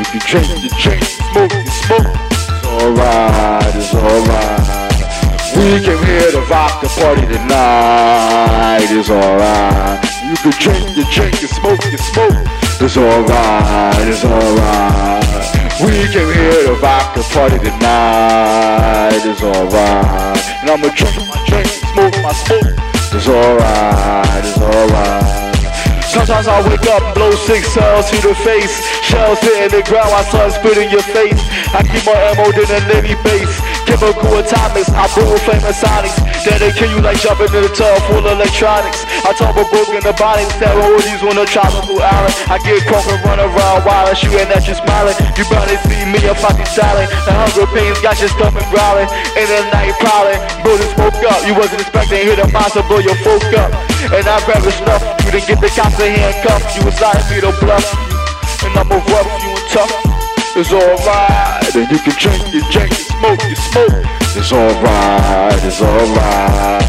You can drink, you drink, smoke, you smoke. It's alright, it's alright. We came here to rock the party tonight. It's alright. You can drink, you drink, you smoke, you smoke. It's alright, it's alright. We came here to rock the party tonight. It's alright. And I'ma drink my drink, smoke my smoke. It's alright, it's alright. Sometimes I wake up and blow six cells to the face. Shells hitting the ground while sun spit in your face. I keep my ammo than a Navy base. Chemical atomics, I boom flaming sonics. Then they kill you like jumping in a tub full of electronics. I talk about broken the bodies, terrorities on a tropical island. I get crunk and run around wild, shooting at you smiling. You barely see me, I'm fucking silent. The hunger pains got your stomach growling. In the night prowling, building smoke up. You wasn't expecting hit a monster, blow your folk up. And I grab the stuff, you didn't get the cops in handcuffs. You was lying me to bluff. And I'ma rough you and tough. It's alright, and you can drink, you drink, you smoke, you smoke. It's alright, it's alright.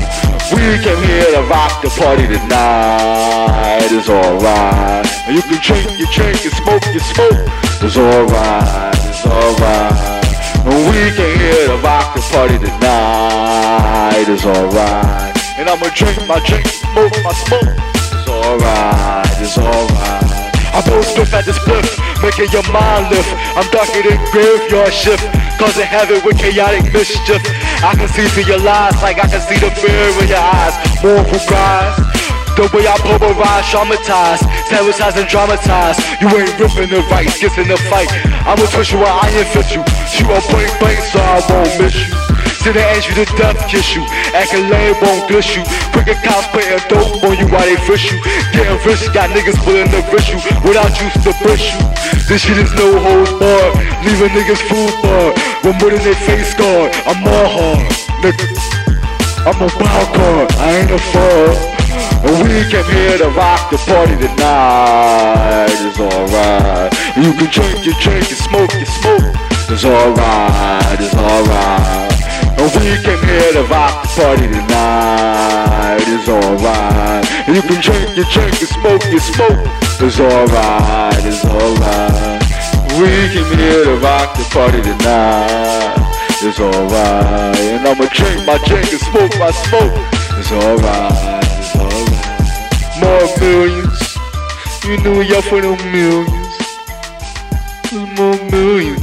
We came here to rock the party tonight. It's alright. And you can drink, you drink, you smoke, you smoke. It's alright, it's alright. And we came here to rock the party tonight. It's alright. And I'ma drink my drink, smoke my smoke. Alright, it's alright. I blow spliff at the spliff, making your mind lift. I'm darker than graveyard shift, causing havoc with chaotic mischief. I can see through your lies like I can see the fear in your eyes. Moral cries. The way I pulverize, traumatize, sabotage and dramatize. You ain't ripping the right, gets in the fight. I'ma twist you while I fit you. Shoot a point blank so I won't miss you. Till they ask you to death kiss you. Acting lame won't diss you. Quicker cops putting dope on you while they fish you. Getting rich, got niggas willing to fish you without juice to push you. This shit is no holds barred. Leaving niggas food barred. With more than their face guard. I'm more hard, nigga. I'm a wild card, I ain't a fraud. And we came here to rock the party tonight. It's alright. You can drink, you drink, you smoke, you smoke. It's alright, it's alright. We came here to rock the party tonight. It's alright. You can drink, you drink, you smoke, you smoke. It's alright, it's alright. We came here to rock the party tonight. It's alright. And I'ma drink my drink and smoke my smoke. It's alright, it's alright. More millions. You knew y'all for the millions. More millions.